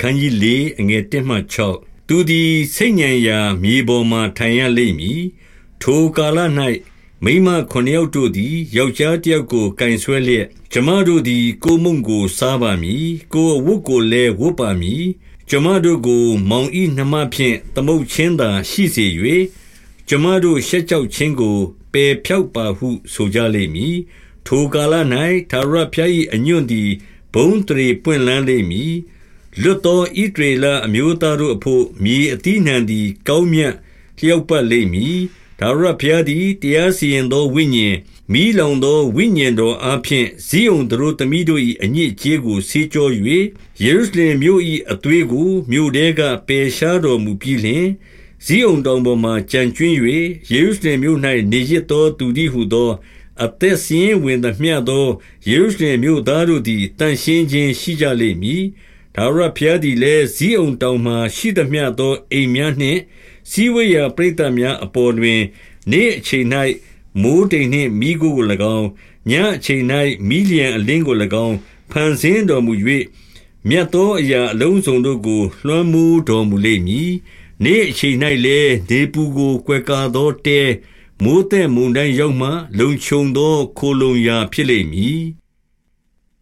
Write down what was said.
ခန်းကြီး၄အငယ်1မှ6သူသည်စိတ်ညံရာမြေပေါ်မှထိုင်ရလိမ့်မည်ထိုကာလ၌မိမခုနှစ်ယောက်တို့သည်ယောက်ျားတစ်ယောက်ကိုကင်ဆွဲလျက်ကျမတို့သည် ကိုမုံကိုစားပါမည်ကိုအဝတ်ကိုလည်းဝတ်ပါမည်ကျမတို့ကို မောင်ဤနှမဖြင့်သမုတ်ချင်းသာရှိစေ၍ကျမတို့ရှက်ကြောက်ခြင်းကိုပယ်ဖြောက်ပါဟု ဆိုကြလိမ့်မည်ထိုကာလ၌သာရဖျား၏အညွန့်သည်ဘုံတရေပွင့်လန်းလိမ့်မည် လွတ်သောဣဒရေလအမျိုးသားတို့အဖို့မြေအတိနှံသည် ကောင်းမြတ်လျောက်ပတ်လိမ့်မည်ဒါဝရဘုရားသည်တရားစီရင်သောဝိညာဉ်မိလောင်သောဝိညာဉ်တော်အားဖြင့်ဇိယုန်တို့သမီးတို့၏အညစ်အကြေးကိုဆေးကြော၍ယေရုရှလင်မြို့၏အသွေးကိုမြို့ထဲကပယ်ရှားတော်မူပြီးလျှင်ဇိယုန်တောင်ပေါ်မှကြံကျွင်း၍ယေရုရှလင်မြို့၌နေရသောသူသည်ဟုသောအသက်စင်းဝင်သမျှသောယေရုရှလင်မြို့သားတို့သည်တန်ရှင်းခြင်းရှိကြလိမ့်မည်။ ဒါဝရဘုရားသည်လည်းဇီးအောင်တောင်မှရှိသမျှသောအိမ်များနှင့်စီဝေယပရိသတ်များအပေါ်တွင် နေ့အချိန်၌မိုးတိမ်နှင့်မိကိုကို၎င်းညအချိန်၌မိလျံအလင်းကို၎င်းဖန်ဆင်းတော်မူ၍မြတ်သောအရာအလုံးစုံတို့ကို လွှမ်းမိုးတော်မူလိမ့်မည်။နေ့အချိန်၌လည်းဒေပူကိုကွယ်ကာသောတဲမိုးတဲ့မုန်တိုင်းရောက်မှ လုံခြုံသောခိုလုံရာဖြစ်လိမ့်မည်။